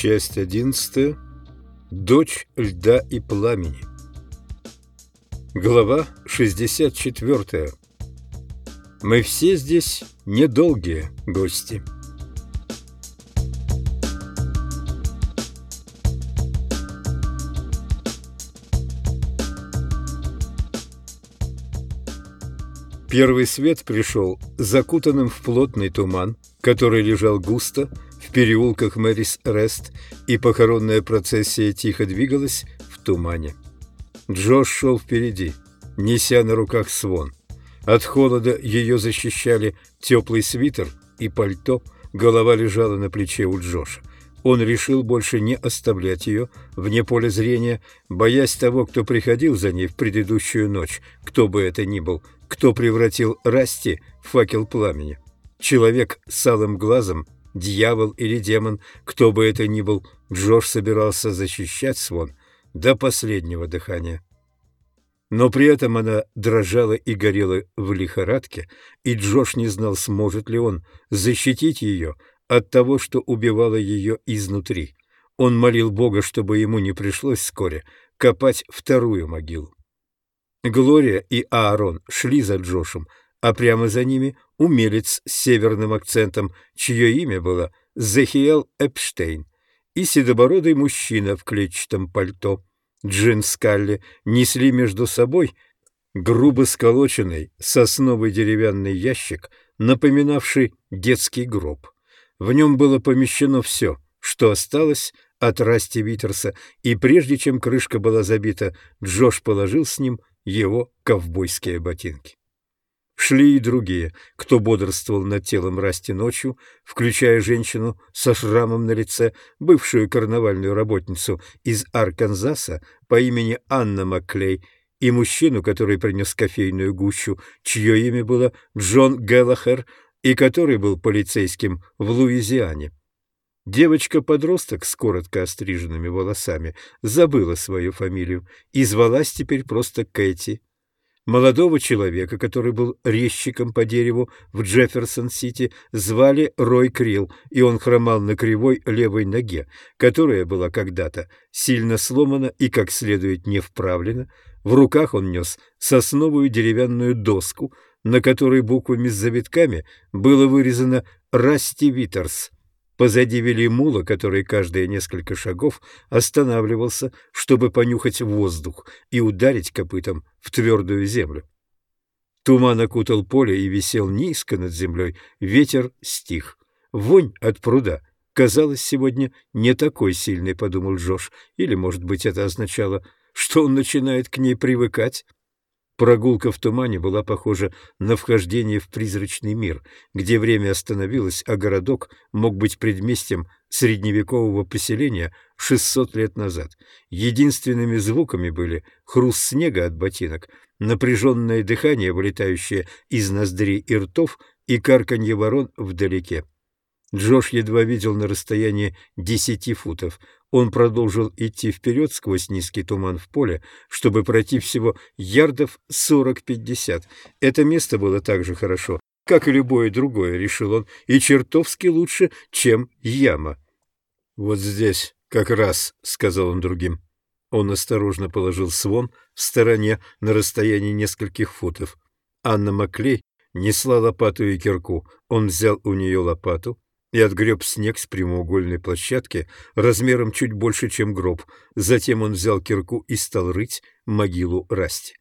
Часть одиннадцатая. Дочь льда и пламени. Глава 64. Мы все здесь недолгие гости. Первый свет пришел закутанным в плотный туман, который лежал густо, в переулках Мэрис Рест, и похоронная процессия тихо двигалась в тумане. Джош шел впереди, неся на руках свон. От холода ее защищали теплый свитер и пальто, голова лежала на плече у Джоша. Он решил больше не оставлять ее вне поля зрения, боясь того, кто приходил за ней в предыдущую ночь, кто бы это ни был, кто превратил Расти в факел пламени. Человек с алым глазом дьявол или демон, кто бы это ни был, Джош собирался защищать Свон до последнего дыхания. Но при этом она дрожала и горела в лихорадке, и Джош не знал, сможет ли он защитить ее от того, что убивало ее изнутри. Он молил Бога, чтобы ему не пришлось вскоре копать вторую могилу. Глория и Аарон шли за Джошем, а прямо за ними умелец с северным акцентом, чье имя было Зехиэл Эпштейн, и седобородый мужчина в клетчатом пальто. Джин Скалли несли между собой грубо сколоченный сосновый деревянный ящик, напоминавший детский гроб. В нем было помещено все, что осталось от Расти Витерса, и прежде чем крышка была забита, Джош положил с ним его ковбойские ботинки. Шли и другие, кто бодрствовал над телом Расти ночью, включая женщину со шрамом на лице, бывшую карнавальную работницу из Арканзаса по имени Анна Макклей, и мужчину, который принес кофейную гущу, чье имя было Джон Геллахер, и который был полицейским в Луизиане. Девочка-подросток с коротко остриженными волосами забыла свою фамилию и звалась теперь просто Кэти. Молодого человека, который был резчиком по дереву в Джефферсон-Сити, звали Рой Крилл, и он хромал на кривой левой ноге, которая была когда-то сильно сломана и как следует не вправлена. В руках он нес сосновую деревянную доску, на которой буквами с завитками было вырезано «Расти Витерс». Позади вели мула, который каждые несколько шагов останавливался, чтобы понюхать воздух и ударить копытом в твердую землю. Туман окутал поле и висел низко над землей, ветер стих. Вонь от пруда казалась сегодня не такой сильной, подумал Джош, или, может быть, это означало, что он начинает к ней привыкать. Прогулка в тумане была похожа на вхождение в призрачный мир, где время остановилось, а городок мог быть предместьем средневекового поселения 600 лет назад. Единственными звуками были хруст снега от ботинок, напряженное дыхание, вылетающее из ноздрей и ртов, и карканье ворон вдалеке. Джош едва видел на расстоянии десяти футов. Он продолжил идти вперед сквозь низкий туман в поле, чтобы пройти всего ярдов сорок-пятьдесят. Это место было так же хорошо, как и любое другое, решил он, и чертовски лучше, чем яма. «Вот здесь как раз», — сказал он другим. Он осторожно положил свон в стороне на расстоянии нескольких футов. Анна Маклей несла лопату и кирку. Он взял у нее лопату, и отгреб снег с прямоугольной площадки размером чуть больше, чем гроб. Затем он взял кирку и стал рыть могилу Расти.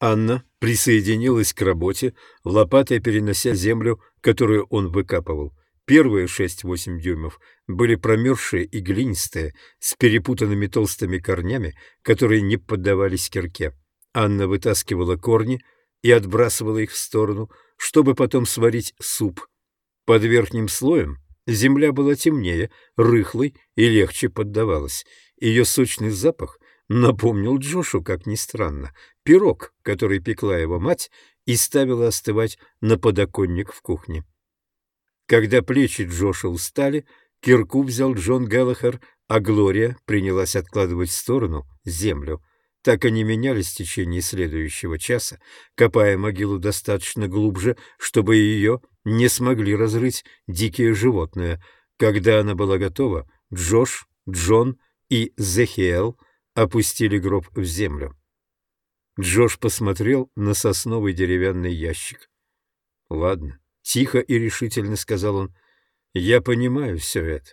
Анна присоединилась к работе, лопатой перенося землю, которую он выкапывал. Первые шесть-восемь дюймов были промерзшие и глинистые, с перепутанными толстыми корнями, которые не поддавались кирке. Анна вытаскивала корни и отбрасывала их в сторону, чтобы потом сварить суп — под верхним слоем земля была темнее, рыхлой и легче поддавалась. Ее сочный запах напомнил Джошу, как ни странно, пирог, который пекла его мать и ставила остывать на подоконник в кухне. Когда плечи Джоша устали, кирку взял Джон Гэллахер, а Глория принялась откладывать в сторону землю. Так они менялись в течение следующего часа, копая могилу достаточно глубже, чтобы ее не смогли разрыть дикие животные. Когда она была готова, Джош, Джон и Зехиэл опустили гроб в землю. Джош посмотрел на сосновый деревянный ящик. «Ладно», — тихо и решительно сказал он, — «я понимаю все это.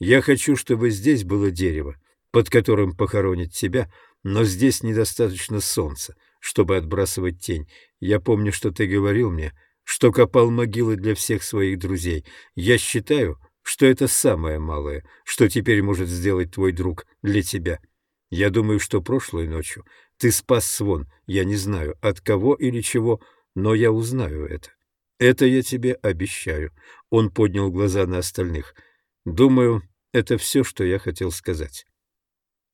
Я хочу, чтобы здесь было дерево, под которым похоронят тебя, но здесь недостаточно солнца, чтобы отбрасывать тень. Я помню, что ты говорил мне, что копал могилы для всех своих друзей. Я считаю, что это самое малое, что теперь может сделать твой друг для тебя. Я думаю, что прошлой ночью ты спас Свон, я не знаю, от кого или чего, но я узнаю это. Это я тебе обещаю. Он поднял глаза на остальных. Думаю, это все, что я хотел сказать.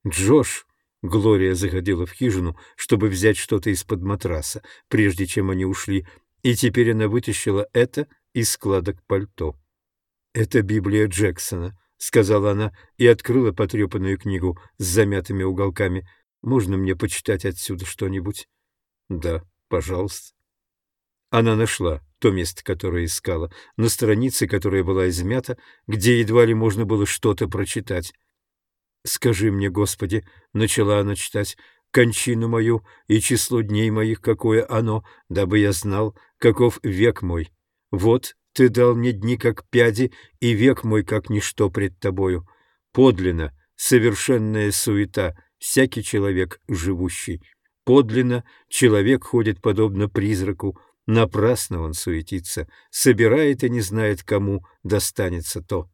Джош, Глория заходила в хижину, чтобы взять что-то из-под матраса, прежде чем они ушли, и теперь она вытащила это из складок пальто. «Это Библия Джексона», — сказала она и открыла потрепанную книгу с замятыми уголками. «Можно мне почитать отсюда что-нибудь?» «Да, пожалуйста». Она нашла то место, которое искала, на странице, которая была измята, где едва ли можно было что-то прочитать. «Скажи мне, Господи», — начала она читать, — «кончину мою и число дней моих, какое оно, дабы я знал, каков век мой. Вот ты дал мне дни, как пяди, и век мой, как ничто пред тобою. Подлинно, совершенная суета, всякий человек живущий. Подлинно, человек ходит подобно призраку, Напрасно он суетится, собирает и не знает, кому достанется то.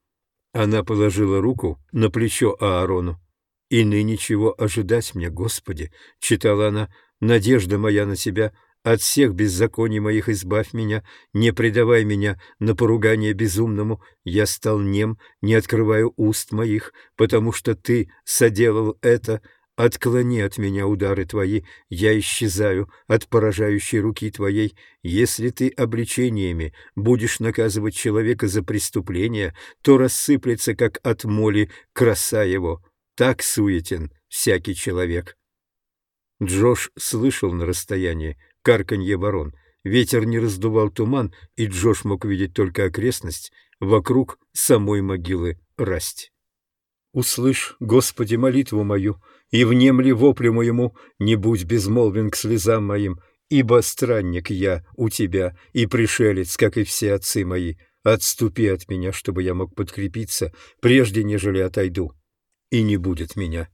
Она положила руку на плечо Аарону. «И ныне чего ожидать мне, Господи?» — читала она. «Надежда моя на Тебя, от всех беззаконий моих избавь меня, не предавай меня на поругание безумному. Я стал нем, не открываю уст моих, потому что Ты соделал это». Отклони от меня удары твои, я исчезаю от поражающей руки твоей. Если ты обличениями будешь наказывать человека за преступление, то рассыплется, как от моли, краса его. Так суетен всякий человек. Джош слышал на расстоянии карканье ворон. Ветер не раздувал туман, и Джош мог видеть только окрестность вокруг самой могилы Расть. «Услышь, Господи, молитву мою!» и внемли воплю моему, не будь безмолвен к слезам моим, ибо странник я у тебя и пришелец, как и все отцы мои. Отступи от меня, чтобы я мог подкрепиться, прежде нежели отойду. И не будет меня».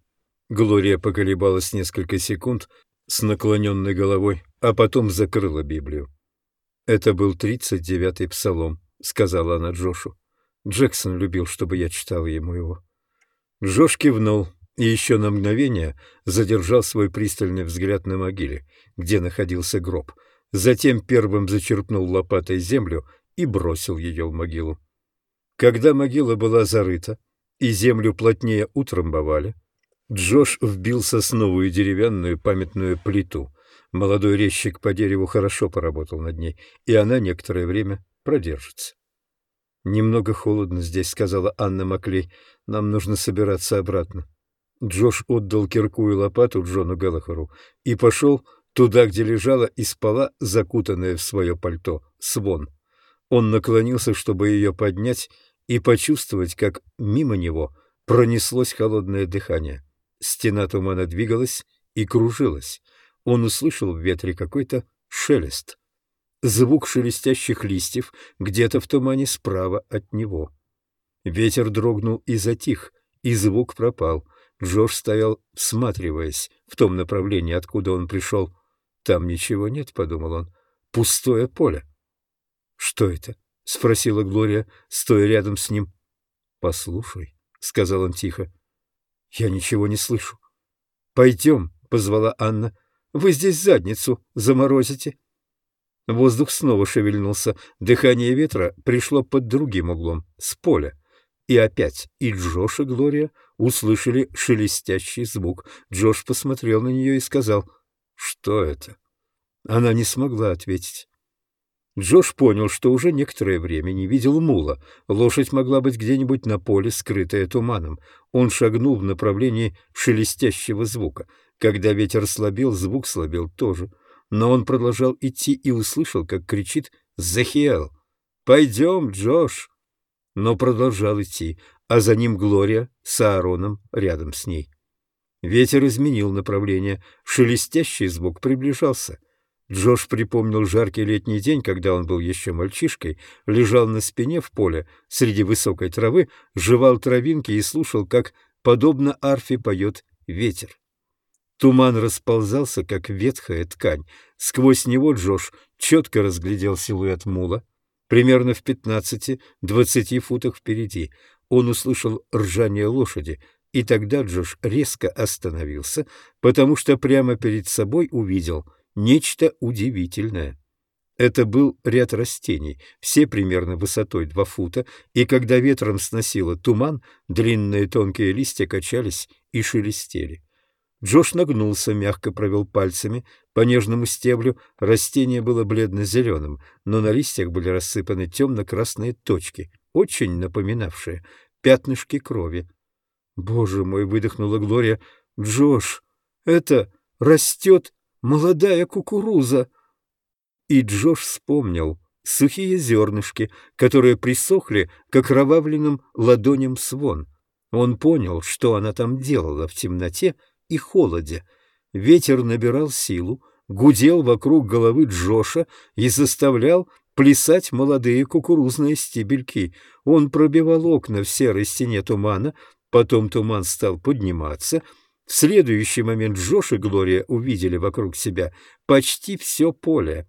Глория поколебалась несколько секунд с наклоненной головой, а потом закрыла Библию. «Это был тридцать девятый псалом», — сказала она Джошу. Джексон любил, чтобы я читал ему его. Джош кивнул, и еще на мгновение задержал свой пристальный взгляд на могиле, где находился гроб. Затем первым зачерпнул лопатой землю и бросил ее в могилу. Когда могила была зарыта и землю плотнее утрамбовали, Джош вбил сосновую деревянную памятную плиту. Молодой резчик по дереву хорошо поработал над ней, и она некоторое время продержится. «Немного холодно здесь», — сказала Анна Маклей. «Нам нужно собираться обратно». Джош отдал кирку и лопату Джону Галлахеру и пошел туда, где лежала и спала, закутанная в свое пальто, Свон. Он наклонился, чтобы ее поднять и почувствовать, как мимо него пронеслось холодное дыхание. Стена тумана двигалась и кружилась. Он услышал в ветре какой-то шелест. Звук шелестящих листьев где-то в тумане справа от него. Ветер дрогнул и затих, и звук пропал — Джош стоял, всматриваясь в том направлении, откуда он пришел. «Там ничего нет», — подумал он. «Пустое поле». «Что это?» — спросила Глория, стоя рядом с ним. «Послушай», — сказал он тихо. «Я ничего не слышу». «Пойдем», — позвала Анна. «Вы здесь задницу заморозите». Воздух снова шевельнулся. Дыхание ветра пришло под другим углом, с поля. И опять и Джош, и Глория услышали шелестящий звук. Джош посмотрел на нее и сказал, «Что это?» Она не смогла ответить. Джош понял, что уже некоторое время не видел мула. Лошадь могла быть где-нибудь на поле, скрытая туманом. Он шагнул в направлении шелестящего звука. Когда ветер слабел, звук слабел тоже. Но он продолжал идти и услышал, как кричит Захиэл. «Пойдем, Джош!» но продолжал идти. а за ним Глория с Аароном рядом с ней. Ветер изменил направление, шелестящий звук приближался. Джош припомнил жаркий летний день, когда он был еще мальчишкой, лежал на спине в поле среди высокой травы, жевал травинки и слушал, как, подобно арфе, поет ветер. Туман расползался, как ветхая ткань. Сквозь него Джош четко разглядел силуэт мула, примерно в пятнадцати-двадцати футах впереди. Он услышал ржание лошади, и тогда Джош резко остановился, потому что прямо перед собой увидел нечто удивительное. Это был ряд растений, все примерно высотой два фута, и когда ветром сносило туман, длинные тонкие листья качались и шелестели. Джош нагнулся, мягко провел пальцами по нежному стеблю. Растение было бледно-зеленым, но на листьях были рассыпаны темно-красные точки, очень напоминавшие пятнышки крови. «Боже мой!» — выдохнула Глория. «Джош, это растет молодая кукуруза!» И Джош вспомнил сухие зернышки, которые присохли к окровавленным ладоням свон. Он понял, что она там делала в темноте, и холоде. Ветер набирал силу, гудел вокруг головы Джоша и заставлял плясать молодые кукурузные стебельки. Он пробивал окна в серой стене тумана, потом туман стал подниматься. В следующий момент Джош и Глория увидели вокруг себя почти все поле.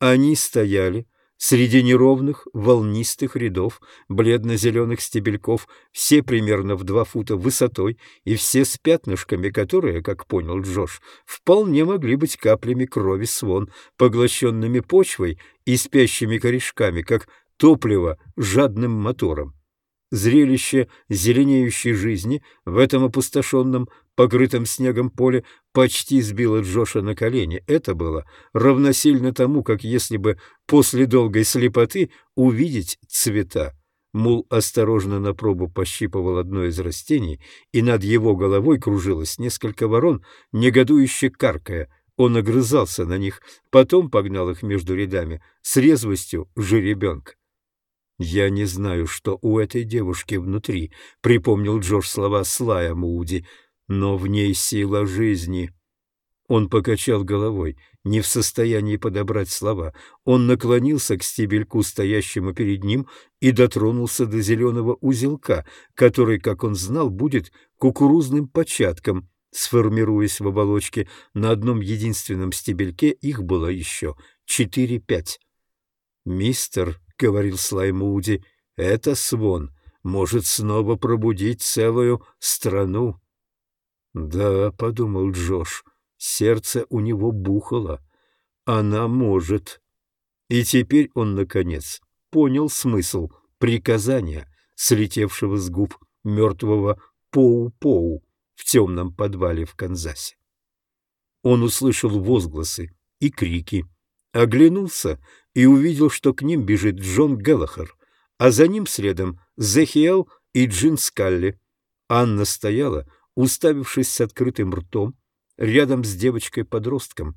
Они стояли Среди неровных, волнистых рядов бледно-зеленых стебельков, все примерно в два фута высотой, и все с пятнышками, которые, как понял Джош, вполне могли быть каплями крови свон, поглощенными почвой и спящими корешками, как топливо жадным мотором. Зрелище зеленеющей жизни в этом опустошенном, покрытом снегом поле почти сбило Джоша на колени. Это было равносильно тому, как если бы после долгой слепоты увидеть цвета. Мул осторожно на пробу пощипывал одно из растений, и над его головой кружилось несколько ворон, негодующе каркая. Он огрызался на них, потом погнал их между рядами с резвостью жеребенка. «Я не знаю, что у этой девушки внутри», — припомнил Джош слова Слая Мууди, — «но в ней сила жизни». Он покачал головой, не в состоянии подобрать слова. Он наклонился к стебельку, стоящему перед ним, и дотронулся до зеленого узелка, который, как он знал, будет кукурузным початком, сформируясь в оболочке. На одном единственном стебельке их было еще четыре-пять. «Мистер», — говорил Слаймуди, — «это свон может снова пробудить целую страну». «Да», — подумал Джош, — сердце у него бухало. «Она может». И теперь он, наконец, понял смысл приказания, слетевшего с губ мертвого Поу-Поу в темном подвале в Канзасе. Он услышал возгласы и крики, оглянулся и увидел, что к ним бежит Джон Геллахер, а за ним следом Зехиэл и Джин Скалли. Анна стояла, уставившись с открытым ртом, рядом с девочкой-подростком.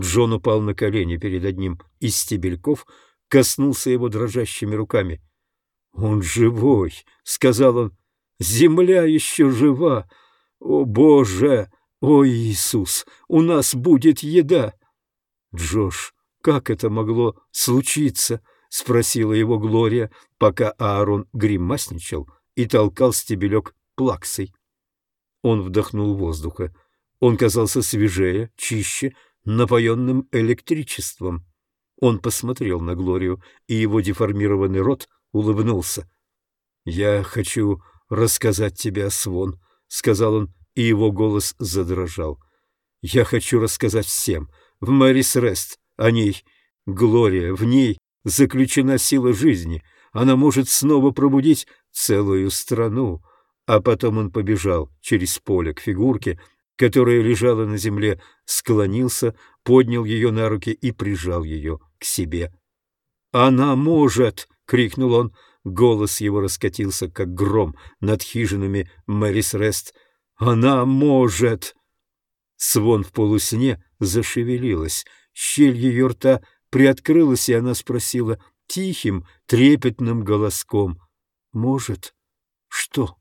Джон упал на колени перед одним из стебельков, коснулся его дрожащими руками. «Он живой!» — сказал он. «Земля еще жива! О, Боже! О, Иисус! У нас будет еда!» Джош как это могло случиться? — спросила его Глория, пока Аарон гримасничал и толкал стебелек плаксой. Он вдохнул воздуха. Он казался свежее, чище, напоенным электричеством. Он посмотрел на Глорию, и его деформированный рот улыбнулся. «Я хочу рассказать тебе о Свон», — сказал он, и его голос задрожал. «Я хочу рассказать всем, в Мэрис Рест, о ней. Глория, в ней заключена сила жизни. Она может снова пробудить целую страну. А потом он побежал через поле к фигурке, которая лежала на земле, склонился, поднял ее на руки и прижал ее к себе. «Она может!» — крикнул он. Голос его раскатился, как гром над хижинами Мэрис Рест. «Она может!» Свон в полусне зашевелилась. Щель ее рта приоткрылась, и она спросила тихим, трепетным голоском. «Может, что?»